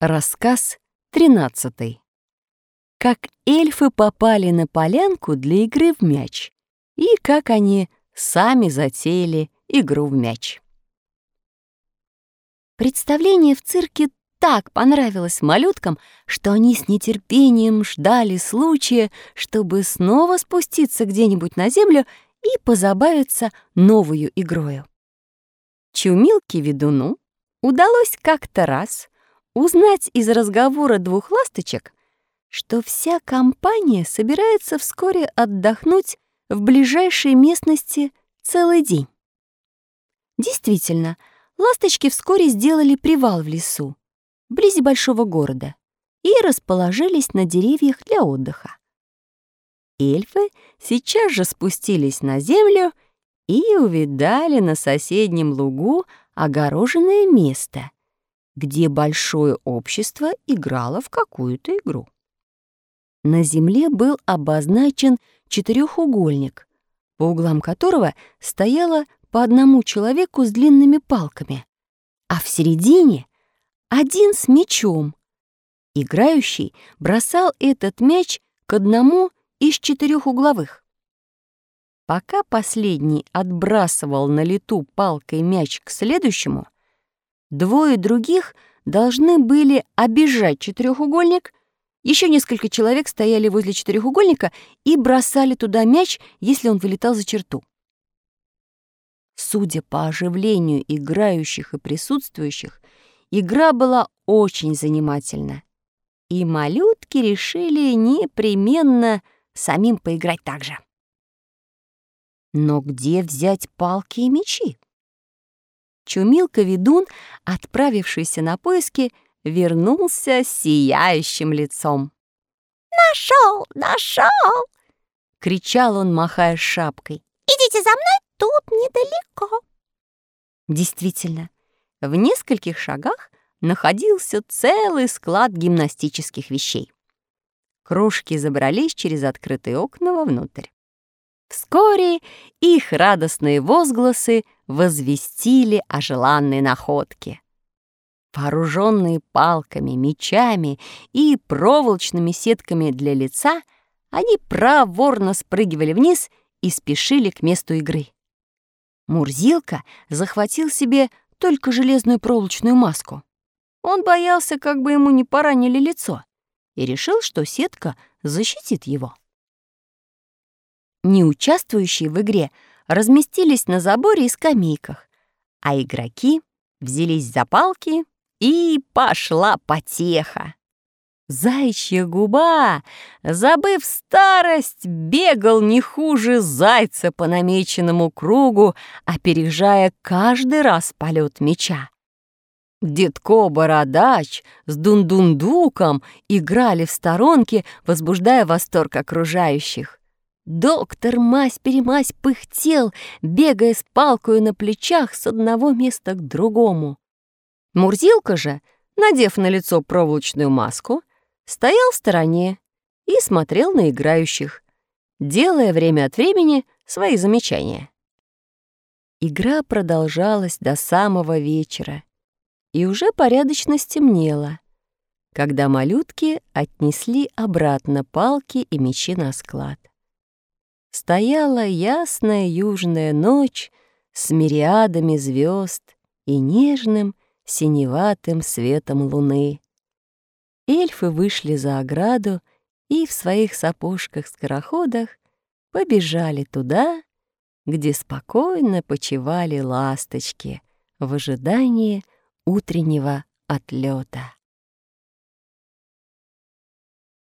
Рассказ 13. Как эльфы попали на полянку для игры в мяч и как они сами затеяли игру в мяч. Представление в цирке так понравилось малюткам, что они с нетерпением ждали случая, чтобы снова спуститься где-нибудь на землю и позабавиться новую игрою. Чумилке-ведуну удалось как-то раз — узнать из разговора двух ласточек, что вся компания собирается вскоре отдохнуть в ближайшей местности целый день. Действительно, ласточки вскоре сделали привал в лесу, вблизи большого города, и расположились на деревьях для отдыха. Эльфы сейчас же спустились на землю и увидали на соседнем лугу огороженное место — где большое общество играло в какую-то игру. На земле был обозначен четырехугольник, по углам которого стояло по одному человеку с длинными палками, а в середине один с мечом. Играющий бросал этот мяч к одному из четырех угловых. Пока последний отбрасывал на лету палкой мяч к следующему — Двое других должны были обижать четырехугольник. Еще несколько человек стояли возле четырехугольника и бросали туда мяч, если он вылетал за черту. Судя по оживлению играющих и присутствующих, игра была очень занимательна. И малютки решили непременно самим поиграть так же. Но где взять палки и мечи? Чумилка-ведун, отправившийся на поиски, вернулся с сияющим лицом. «Нашел! Нашел!» — кричал он, махая шапкой. «Идите за мной, тут недалеко». Действительно, в нескольких шагах находился целый склад гимнастических вещей. Кружки забрались через открытые окна вовнутрь. Вскоре их радостные возгласы возвестили о желанной находке. Вооруженные палками, мечами и проволочными сетками для лица, они проворно спрыгивали вниз и спешили к месту игры. Мурзилка захватил себе только железную проволочную маску. Он боялся, как бы ему не поранили лицо, и решил, что сетка защитит его не участвующие в игре, разместились на заборе и скамейках, а игроки взялись за палки, и пошла потеха. Заячья губа, забыв старость, бегал не хуже зайца по намеченному кругу, опережая каждый раз полет меча. Дедко-бородач с дундундуком играли в сторонке, возбуждая восторг окружающих. Доктор мась-перемась пыхтел, бегая с палкой на плечах с одного места к другому. Мурзилка же, надев на лицо проволочную маску, стоял в стороне и смотрел на играющих, делая время от времени свои замечания. Игра продолжалась до самого вечера, и уже порядочно стемнело, когда малютки отнесли обратно палки и мечи на склад. Стояла ясная южная ночь с мириадами звезд и нежным синеватым светом луны. Эльфы вышли за ограду и в своих сапожках-скороходах побежали туда, где спокойно почивали ласточки в ожидании утреннего отлета.